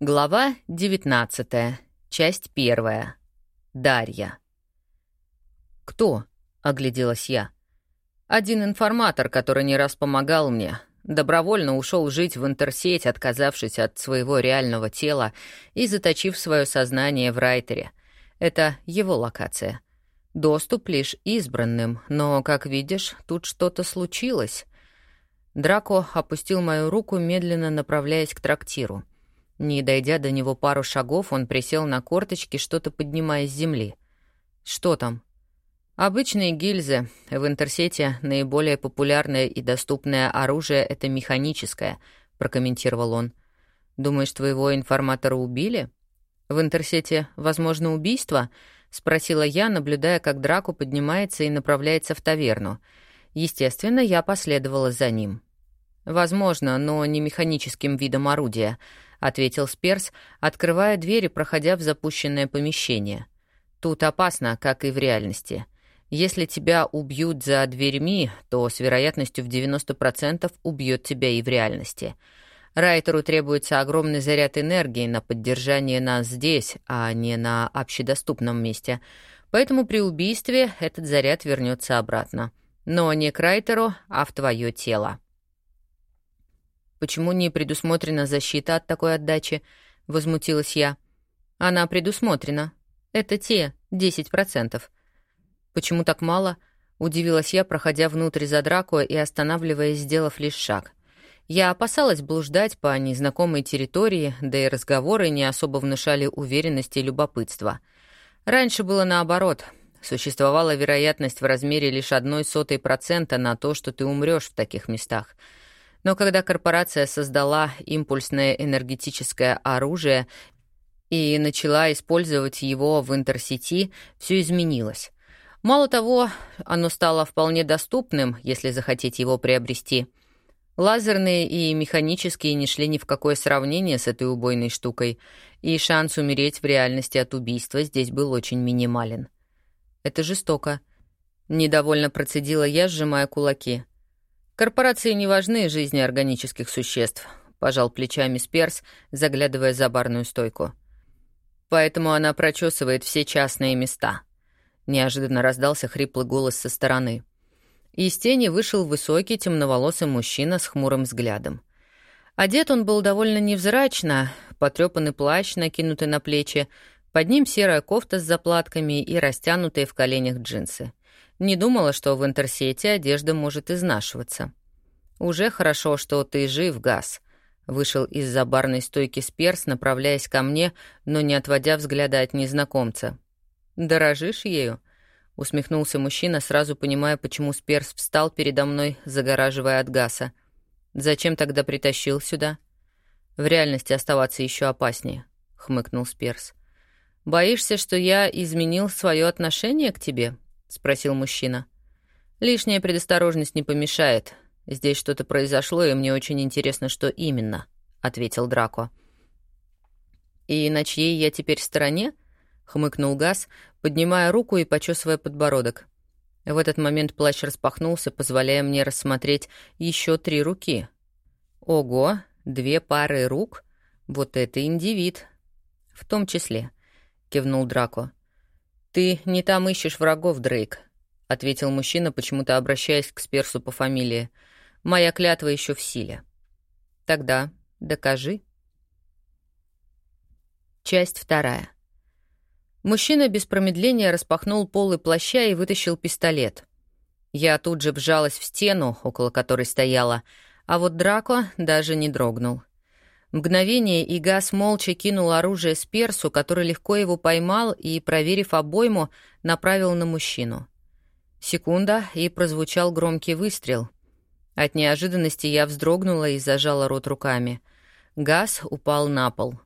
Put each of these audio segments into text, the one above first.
Глава 19. Часть первая. Дарья. «Кто?» — огляделась я. «Один информатор, который не раз помогал мне, добровольно ушел жить в интерсеть, отказавшись от своего реального тела и заточив свое сознание в Райтере. Это его локация. Доступ лишь избранным, но, как видишь, тут что-то случилось». Драко опустил мою руку, медленно направляясь к трактиру — не дойдя до него пару шагов, он присел на корточки, что-то поднимая с земли. «Что там?» «Обычные гильзы. В интерсете наиболее популярное и доступное оружие — это механическое», — прокомментировал он. «Думаешь, твоего информатора убили?» «В интерсете, возможно, убийство?» — спросила я, наблюдая, как Драку поднимается и направляется в таверну. Естественно, я последовала за ним. «Возможно, но не механическим видом орудия», ответил Сперс, открывая дверь и проходя в запущенное помещение. Тут опасно, как и в реальности. Если тебя убьют за дверьми, то с вероятностью в 90% убьет тебя и в реальности. Райтеру требуется огромный заряд энергии на поддержание нас здесь, а не на общедоступном месте. Поэтому при убийстве этот заряд вернется обратно. Но не к Райтеру, а в твое тело. Почему не предусмотрена защита от такой отдачи? Возмутилась я. Она предусмотрена. Это те 10%. Почему так мало? Удивилась я, проходя внутрь за драку и останавливаясь, сделав лишь шаг. Я опасалась блуждать по незнакомой территории, да и разговоры не особо внушали уверенности и любопытства. Раньше было наоборот. Существовала вероятность в размере лишь одной сотой процента на то, что ты умрешь в таких местах — но когда корпорация создала импульсное энергетическое оружие и начала использовать его в интерсети, все изменилось. Мало того, оно стало вполне доступным, если захотеть его приобрести. Лазерные и механические не шли ни в какое сравнение с этой убойной штукой, и шанс умереть в реальности от убийства здесь был очень минимален. «Это жестоко», — недовольно процедила я, сжимая кулаки. «Корпорации не важны жизни органических существ», — пожал плечами Сперс, заглядывая за барную стойку. «Поэтому она прочесывает все частные места». Неожиданно раздался хриплый голос со стороны. Из тени вышел высокий темноволосый мужчина с хмурым взглядом. Одет он был довольно невзрачно, потрёпанный плащ, накинутый на плечи, под ним серая кофта с заплатками и растянутые в коленях джинсы — не думала, что в интерсете одежда может изнашиваться. «Уже хорошо, что ты жив, Газ», — вышел из-за барной стойки Сперс, направляясь ко мне, но не отводя взгляда от незнакомца. «Дорожишь ею?» — усмехнулся мужчина, сразу понимая, почему Сперс встал передо мной, загораживая от Гаса. «Зачем тогда притащил сюда?» «В реальности оставаться еще опаснее», — хмыкнул Сперс. «Боишься, что я изменил свое отношение к тебе?» Спросил мужчина. Лишняя предосторожность не помешает. Здесь что-то произошло, и мне очень интересно, что именно, ответил Драко. И на чьей я теперь стороне? хмыкнул Газ, поднимая руку и почесывая подбородок. В этот момент плащ распахнулся, позволяя мне рассмотреть еще три руки. Ого, две пары рук? Вот это индивид. В том числе, кивнул Драко. «Ты не там ищешь врагов, Дрейк», — ответил мужчина, почему-то обращаясь к Сперсу по фамилии. «Моя клятва еще в силе». «Тогда докажи». Часть вторая. Мужчина без промедления распахнул полы плаща и вытащил пистолет. Я тут же вжалась в стену, около которой стояла, а вот Драко даже не дрогнул. Мгновение, и Газ молча кинул оружие с персу, который легко его поймал и, проверив обойму, направил на мужчину. Секунда, и прозвучал громкий выстрел. От неожиданности я вздрогнула и зажала рот руками. Газ упал на пол.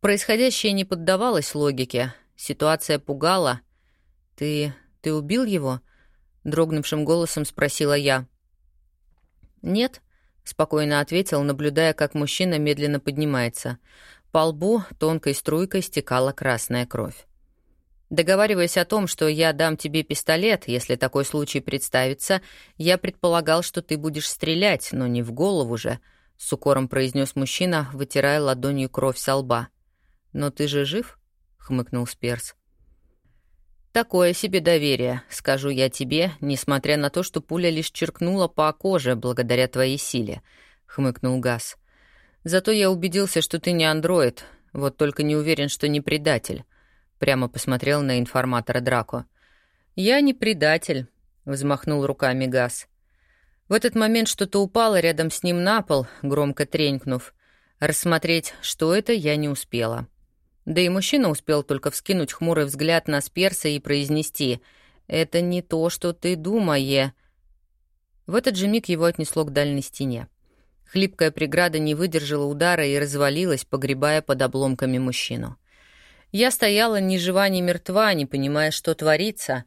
Происходящее не поддавалось логике. Ситуация пугала. «Ты... ты убил его?» — дрогнувшим голосом спросила я. «Нет», — спокойно ответил, наблюдая, как мужчина медленно поднимается. По лбу тонкой струйкой стекала красная кровь. Договариваясь о том, что я дам тебе пистолет, если такой случай представится, я предполагал, что ты будешь стрелять, но не в голову же, — с укором произнес мужчина, вытирая ладонью кровь со лба. «Но ты же жив?» — хмыкнул Сперс. «Такое себе доверие, скажу я тебе, несмотря на то, что пуля лишь черкнула по коже благодаря твоей силе», — хмыкнул Газ. «Зато я убедился, что ты не андроид, вот только не уверен, что не предатель», — прямо посмотрел на информатора Драко. «Я не предатель», — взмахнул руками Газ. В этот момент что-то упало рядом с ним на пол, громко тренькнув. Рассмотреть, что это, я не успела. Да и мужчина успел только вскинуть хмурый взгляд на Сперса и произнести «Это не то, что ты думае». В этот же миг его отнесло к дальней стене. Хлипкая преграда не выдержала удара и развалилась, погребая под обломками мужчину. Я стояла ни жива, ни мертва, не понимая, что творится,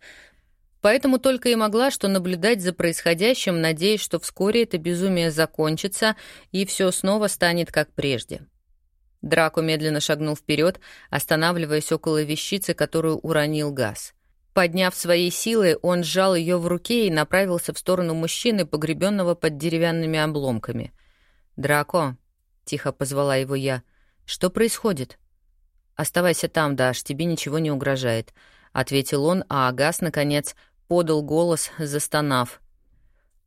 Поэтому только и могла что наблюдать за происходящим, надеясь, что вскоре это безумие закончится и все снова станет как прежде. Драко медленно шагнул вперед, останавливаясь около вещицы, которую уронил газ. Подняв своей силой, он сжал ее в руке и направился в сторону мужчины, погребенного под деревянными обломками. «Драко», — тихо позвала его я, — «что происходит?» «Оставайся там, Даш, тебе ничего не угрожает», — ответил он, а Агас, наконец, подал голос, застонав.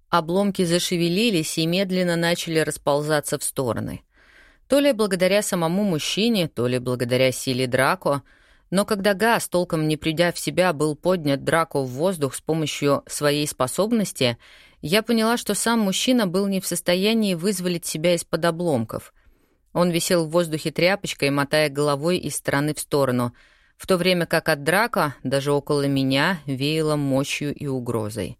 Обломки зашевелились и медленно начали расползаться в стороны. То ли благодаря самому мужчине, то ли благодаря силе Драко, но когда газ, толком не придя в себя, был поднят Драко в воздух с помощью своей способности, я поняла, что сам мужчина был не в состоянии вызволить себя из-под обломков. Он висел в воздухе тряпочкой, мотая головой из стороны в сторону — в то время как от драка даже около меня веяло мощью и угрозой.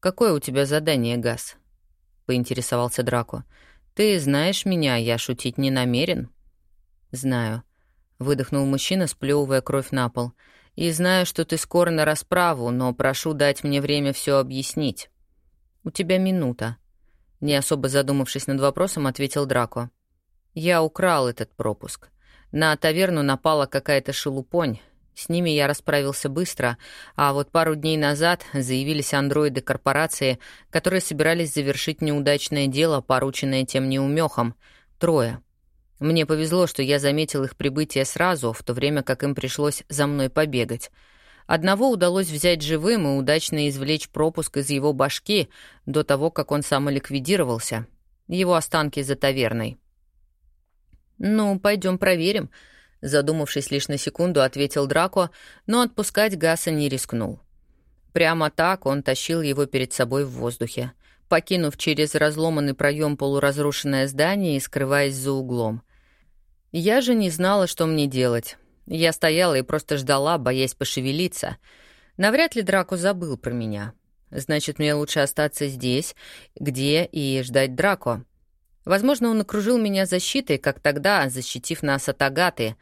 «Какое у тебя задание, Газ?» — поинтересовался Драко. «Ты знаешь меня, я шутить не намерен». «Знаю», — выдохнул мужчина, сплевывая кровь на пол. «И знаю, что ты скоро на расправу, но прошу дать мне время все объяснить». «У тебя минута», — не особо задумавшись над вопросом, ответил Драко. «Я украл этот пропуск. На таверну напала какая-то шелупонь. С ними я расправился быстро, а вот пару дней назад заявились андроиды корпорации, которые собирались завершить неудачное дело, порученное тем неумехом. Трое. Мне повезло, что я заметил их прибытие сразу, в то время как им пришлось за мной побегать. Одного удалось взять живым и удачно извлечь пропуск из его башки до того, как он самоликвидировался. Его останки за таверной. «Ну, пойдем проверим», — задумавшись лишь на секунду, ответил Драко, но отпускать Гаса не рискнул. Прямо так он тащил его перед собой в воздухе, покинув через разломанный проем полуразрушенное здание и скрываясь за углом. Я же не знала, что мне делать. Я стояла и просто ждала, боясь пошевелиться. Навряд ли Драко забыл про меня. Значит, мне лучше остаться здесь, где и ждать Драко. Возможно, он окружил меня защитой, как тогда, защитив нас от Агаты,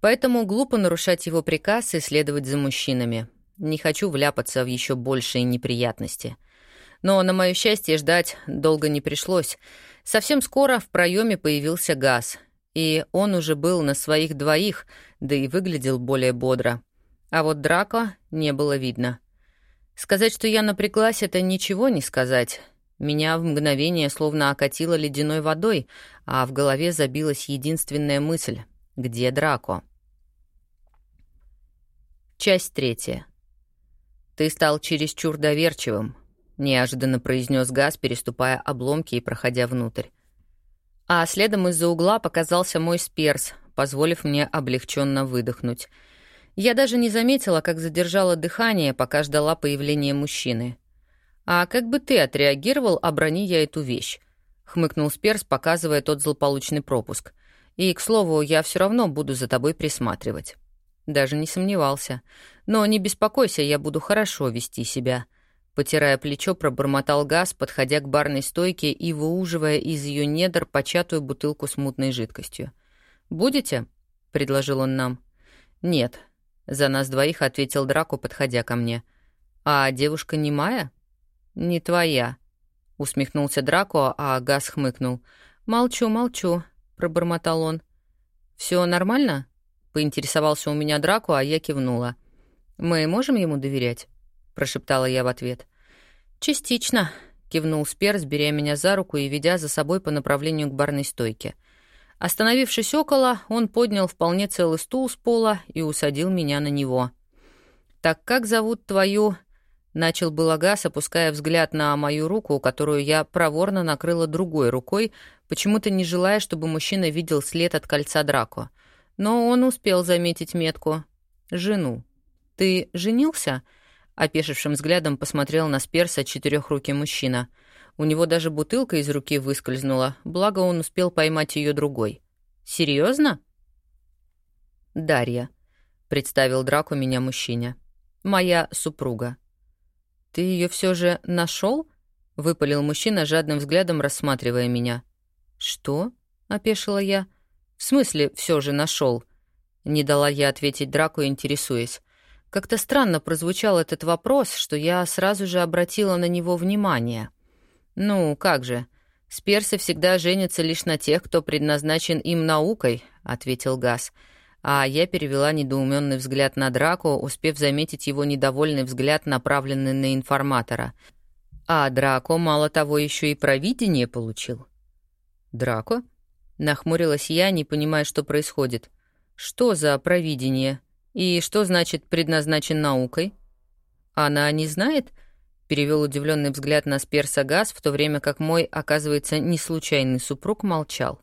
поэтому глупо нарушать его приказ и следовать за мужчинами. Не хочу вляпаться в еще большие неприятности. Но, на мое счастье, ждать долго не пришлось. Совсем скоро в проеме появился газ, и он уже был на своих двоих, да и выглядел более бодро. А вот Драко не было видно. Сказать, что я напряглась, это ничего не сказать. Меня в мгновение словно окатило ледяной водой, а в голове забилась единственная мысль — где Драко? Часть третья. «Ты стал чересчур доверчивым», — неожиданно произнес Газ, переступая обломки и проходя внутрь. А следом из-за угла показался мой сперс, позволив мне облегченно выдохнуть. Я даже не заметила, как задержала дыхание, пока ждала появления мужчины. «А как бы ты отреагировал, оброни я эту вещь?» — хмыкнул Сперс, показывая тот злополучный пропуск. «И, к слову, я все равно буду за тобой присматривать». Даже не сомневался. «Но не беспокойся, я буду хорошо вести себя». Потирая плечо, пробормотал газ, подходя к барной стойке и выуживая из ее недр початую бутылку с мутной жидкостью. «Будете?» — предложил он нам. «Нет», — за нас двоих ответил Драку, подходя ко мне. «А девушка не Майя?» «Не твоя», — усмехнулся Драко, а Газ хмыкнул. «Молчу, молчу», — пробормотал он. «Все нормально?» — поинтересовался у меня Драко, а я кивнула. «Мы можем ему доверять?» — прошептала я в ответ. «Частично», — кивнул Сперс, беря меня за руку и ведя за собой по направлению к барной стойке. Остановившись около, он поднял вполне целый стул с пола и усадил меня на него. «Так как зовут твою...» — начал было Гас, опуская взгляд на мою руку, которую я проворно накрыла другой рукой, почему-то не желая, чтобы мужчина видел след от кольца Драко. Но он успел заметить метку. «Жену. Ты женился?» — опешившим взглядом посмотрел на Сперса четырехрукий мужчина — у него даже бутылка из руки выскользнула, благо он успел поймать ее другой. Серьезно? Дарья, представил Драку меня мужчине. Моя супруга. Ты ее все же нашел? выпалил мужчина жадным взглядом, рассматривая меня. Что? опешила я. В смысле, все же нашел? Не дала я ответить Драку, интересуясь. Как-то странно прозвучал этот вопрос, что я сразу же обратила на него внимание. «Ну, как же. Сперсы всегда женятся лишь на тех, кто предназначен им наукой», — ответил Газ. А я перевела недоуменный взгляд на Драко, успев заметить его недовольный взгляд, направленный на информатора. А Драко, мало того, еще и провидение получил. «Драко?» — нахмурилась я, не понимая, что происходит. «Что за провидение? И что значит «предназначен наукой»?» «Она не знает?» перевел удивленный взгляд на Сперса Газ, в то время как мой, оказывается, не случайный супруг молчал.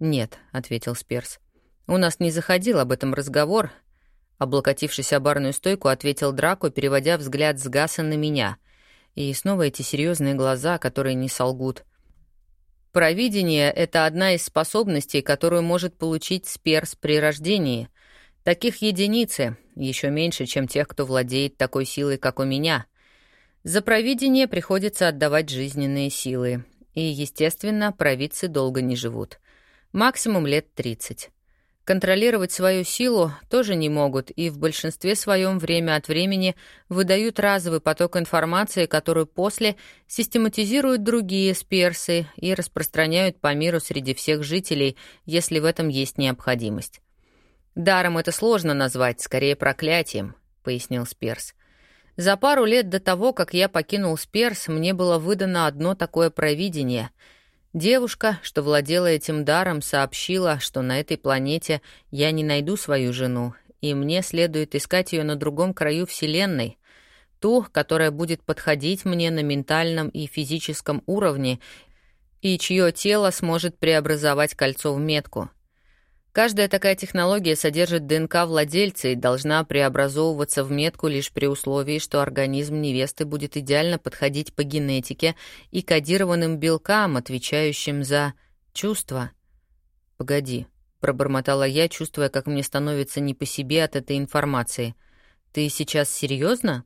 «Нет», — ответил Сперс. «У нас не заходил об этом разговор», — облокотившись о барную стойку, ответил Драко, переводя взгляд с Гаса на меня. И снова эти серьезные глаза, которые не солгут. «Провидение — это одна из способностей, которую может получить Сперс при рождении. Таких единицы, еще меньше, чем тех, кто владеет такой силой, как у меня». За провидение приходится отдавать жизненные силы. И, естественно, провидцы долго не живут. Максимум лет 30. Контролировать свою силу тоже не могут и в большинстве своем время от времени выдают разовый поток информации, которую после систематизируют другие сперсы и распространяют по миру среди всех жителей, если в этом есть необходимость. «Даром это сложно назвать, скорее проклятием», — пояснил Сперс. За пару лет до того, как я покинул Сперс, мне было выдано одно такое провидение. Девушка, что владела этим даром, сообщила, что на этой планете я не найду свою жену, и мне следует искать ее на другом краю Вселенной, ту, которая будет подходить мне на ментальном и физическом уровне, и чье тело сможет преобразовать кольцо в метку — Каждая такая технология содержит ДНК владельца и должна преобразовываться в метку лишь при условии, что организм невесты будет идеально подходить по генетике и кодированным белкам, отвечающим за чувства. «Погоди», — пробормотала я, чувствуя, как мне становится не по себе от этой информации. «Ты сейчас серьезно?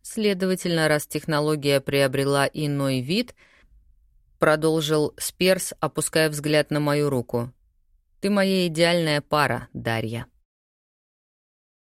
Следовательно, раз технология приобрела иной вид, продолжил Сперс, опуская взгляд на мою руку. Ты моя идеальная пара, Дарья.